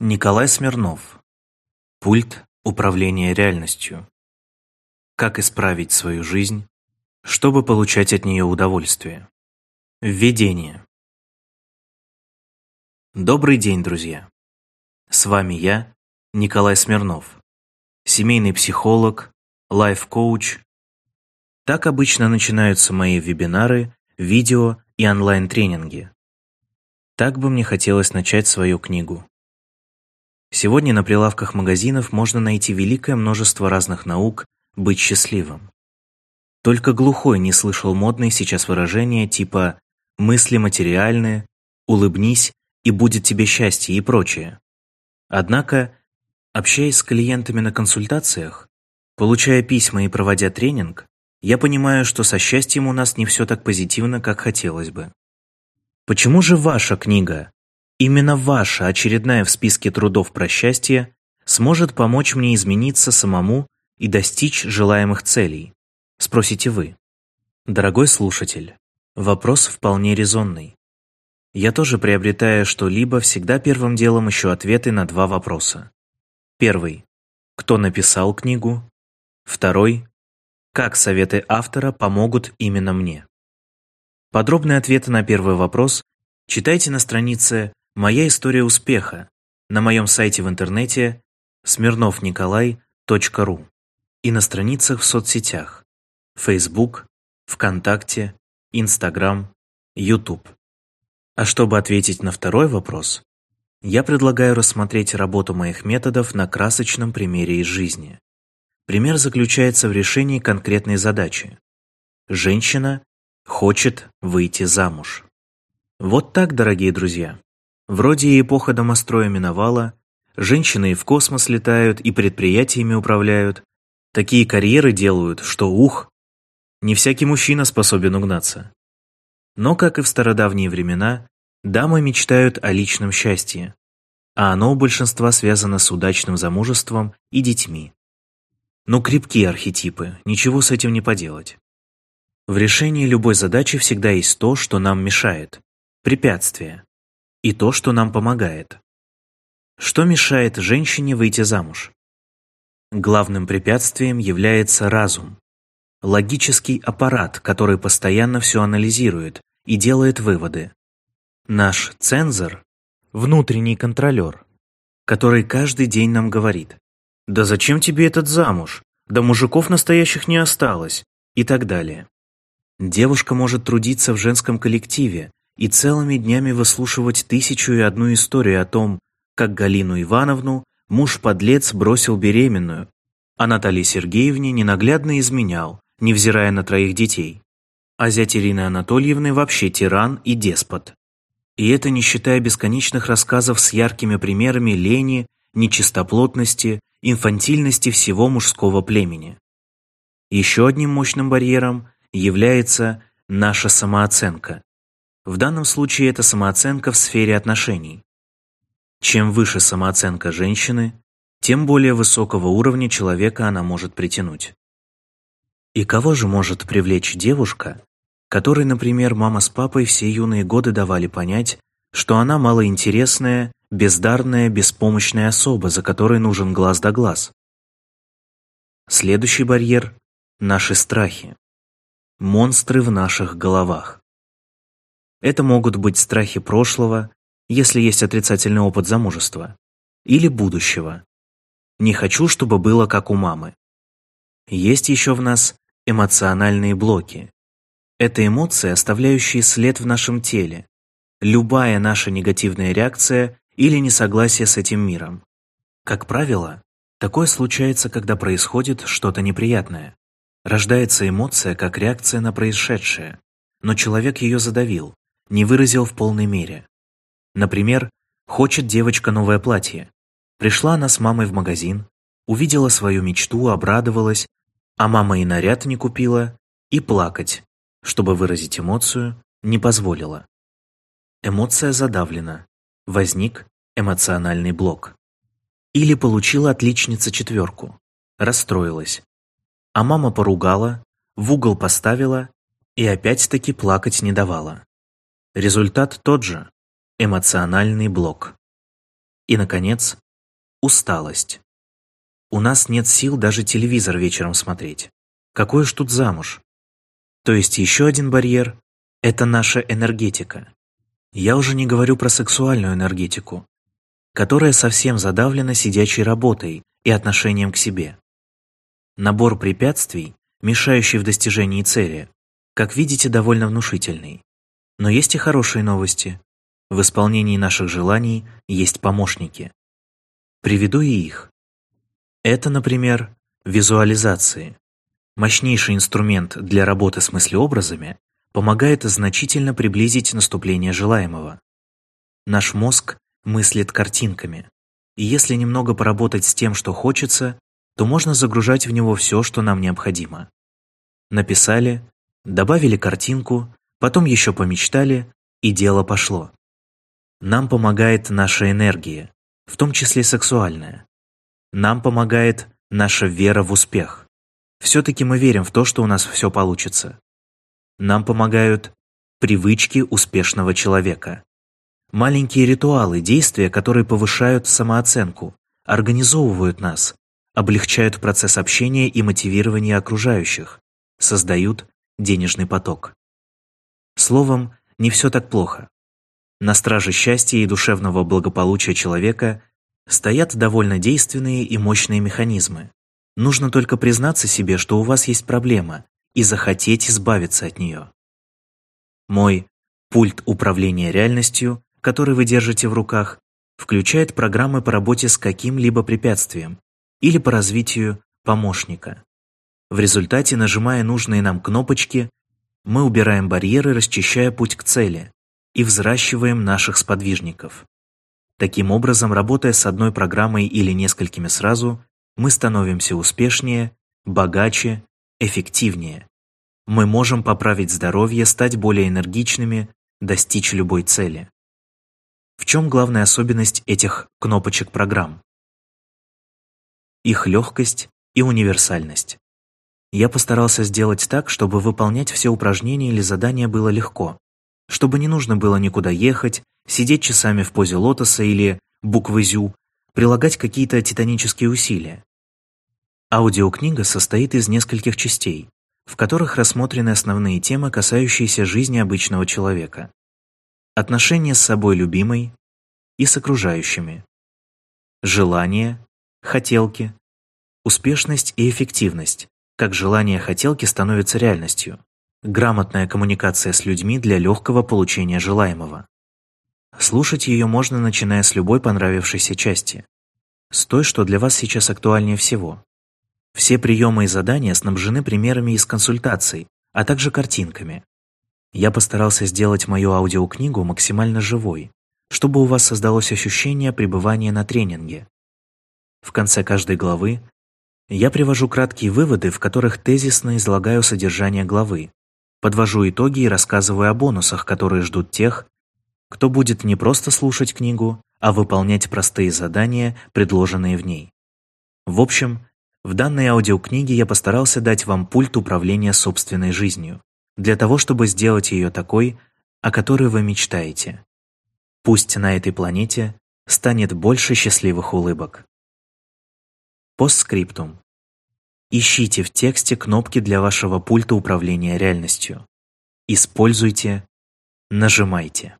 Николай Смирнов. Пульт управления реальностью. Как исправить свою жизнь, чтобы получать от нее удовольствие. Введение. Добрый день, друзья. С вами я, Николай Смирнов, семейный психолог, лайф-коуч. Так обычно начинаются мои вебинары, видео и онлайн-тренинги. Так бы мне хотелось начать свою книгу. Сегодня на прилавках магазинов можно найти великое множество разных наук «быть счастливым». Только глухой не слышал модные сейчас выражения типа «мысли материальные», «улыбнись и будет тебе счастье» и прочее. Однако, общаясь с клиентами на консультациях, получая письма и проводя тренинг, я понимаю, что со счастьем у нас не все так позитивно, как хотелось бы. Почему же ваша книга Именно ваша очередная в списке трудов про счастье сможет помочь мне измениться самому и достичь желаемых целей, спросите вы. Дорогой слушатель, вопрос вполне резонный. Я тоже приобретая что-либо, всегда первым делом ищу ответы на два вопроса. Первый. Кто написал книгу? Второй. Как советы автора помогут именно мне? Подробные ответы на первый вопрос читайте на странице Моя история успеха на моем сайте в интернете smirnovnikolai.ru и на страницах в соцсетях Facebook, ВКонтакте, Instagram, YouTube. А чтобы ответить на второй вопрос, я предлагаю рассмотреть работу моих методов на красочном примере из жизни. Пример заключается в решении конкретной задачи. Женщина хочет выйти замуж. Вот так, дорогие друзья. Вроде и эпоха домостроя миновала, женщины и в космос летают, и предприятиями управляют. Такие карьеры делают, что ух! Не всякий мужчина способен угнаться. Но, как и в стародавние времена, дамы мечтают о личном счастье, а оно у большинства связано с удачным замужеством и детьми. Но крепкие архетипы, ничего с этим не поделать. В решении любой задачи всегда есть то, что нам мешает – препятствие и то, что нам помогает. Что мешает женщине выйти замуж? Главным препятствием является разум. Логический аппарат, который постоянно все анализирует и делает выводы. Наш цензор – внутренний контролер, который каждый день нам говорит «Да зачем тебе этот замуж? Да мужиков настоящих не осталось» и так далее. Девушка может трудиться в женском коллективе, и целыми днями выслушивать тысячу и одну историю о том, как Галину Ивановну муж-подлец бросил беременную, а Наталье Сергеевне ненаглядно изменял, невзирая на троих детей. А зять Ирины Анатольевны вообще тиран и деспот. И это не считая бесконечных рассказов с яркими примерами лени, нечистоплотности, инфантильности всего мужского племени. Еще одним мощным барьером является наша самооценка. В данном случае это самооценка в сфере отношений. Чем выше самооценка женщины, тем более высокого уровня человека она может притянуть. И кого же может привлечь девушка, которой, например, мама с папой все юные годы давали понять, что она малоинтересная, бездарная, беспомощная особа, за которой нужен глаз да глаз? Следующий барьер – наши страхи. Монстры в наших головах. Это могут быть страхи прошлого, если есть отрицательный опыт замужества, или будущего. Не хочу, чтобы было как у мамы. Есть еще в нас эмоциональные блоки. Это эмоции, оставляющие след в нашем теле. Любая наша негативная реакция или несогласие с этим миром. Как правило, такое случается, когда происходит что-то неприятное. Рождается эмоция как реакция на происшедшее, но человек ее задавил, не выразил в полной мере. Например, хочет девочка новое платье. Пришла она с мамой в магазин, увидела свою мечту, обрадовалась, а мама и наряд не купила, и плакать, чтобы выразить эмоцию, не позволила. Эмоция задавлена. Возник эмоциональный блок. Или получила отличница четверку. Расстроилась. А мама поругала, в угол поставила и опять-таки плакать не давала. Результат тот же – эмоциональный блок. И, наконец, усталость. У нас нет сил даже телевизор вечером смотреть. Какой уж тут замуж? То есть еще один барьер – это наша энергетика. Я уже не говорю про сексуальную энергетику, которая совсем задавлена сидячей работой и отношением к себе. Набор препятствий, мешающий в достижении цели, как видите, довольно внушительный. Но есть и хорошие новости. В исполнении наших желаний есть помощники. Приведу и их. Это, например, визуализации. Мощнейший инструмент для работы с мыслеобразами помогает значительно приблизить наступление желаемого. Наш мозг мыслит картинками, и если немного поработать с тем, что хочется, то можно загружать в него все, что нам необходимо. Написали, добавили картинку, потом еще помечтали, и дело пошло. Нам помогает наша энергия, в том числе сексуальная. Нам помогает наша вера в успех. Все-таки мы верим в то, что у нас все получится. Нам помогают привычки успешного человека. Маленькие ритуалы, действия, которые повышают самооценку, организовывают нас, облегчают процесс общения и мотивирования окружающих, создают денежный поток. Словом, не все так плохо. На страже счастья и душевного благополучия человека стоят довольно действенные и мощные механизмы. Нужно только признаться себе, что у вас есть проблема, и захотеть избавиться от нее. Мой пульт управления реальностью, который вы держите в руках, включает программы по работе с каким-либо препятствием или по развитию помощника. В результате, нажимая нужные нам кнопочки, мы убираем барьеры, расчищая путь к цели, и взращиваем наших сподвижников. Таким образом, работая с одной программой или несколькими сразу, мы становимся успешнее, богаче, эффективнее. Мы можем поправить здоровье, стать более энергичными, достичь любой цели. В чем главная особенность этих кнопочек программ? Их легкость и универсальность. Я постарался сделать так, чтобы выполнять все упражнения или задания было легко, чтобы не нужно было никуда ехать, сидеть часами в позе лотоса или буквы «зю», прилагать какие-то титанические усилия. Аудиокнига состоит из нескольких частей, в которых рассмотрены основные темы, касающиеся жизни обычного человека. Отношения с собой любимой и с окружающими. Желания, хотелки, успешность и эффективность, как желания хотелки становятся реальностью. Грамотная коммуникация с людьми для легкого получения желаемого. Слушать ее можно, начиная с любой понравившейся части. С той, что для вас сейчас актуальнее всего. Все приемы и задания снабжены примерами из консультаций, а также картинками. Я постарался сделать мою аудиокнигу максимально живой, чтобы у вас создалось ощущение пребывания на тренинге. В конце каждой главы я привожу краткие выводы, в которых тезисно излагаю содержание главы, подвожу итоги и рассказываю о бонусах, которые ждут тех, кто будет не просто слушать книгу, а выполнять простые задания, предложенные в ней. В общем, в данной аудиокниге я постарался дать вам пульт управления собственной жизнью, для того, чтобы сделать ее такой, о которой вы мечтаете. Пусть на этой планете станет больше счастливых улыбок. Постскриптум. Ищите в тексте кнопки для вашего пульта управления реальностью. Используйте, нажимайте.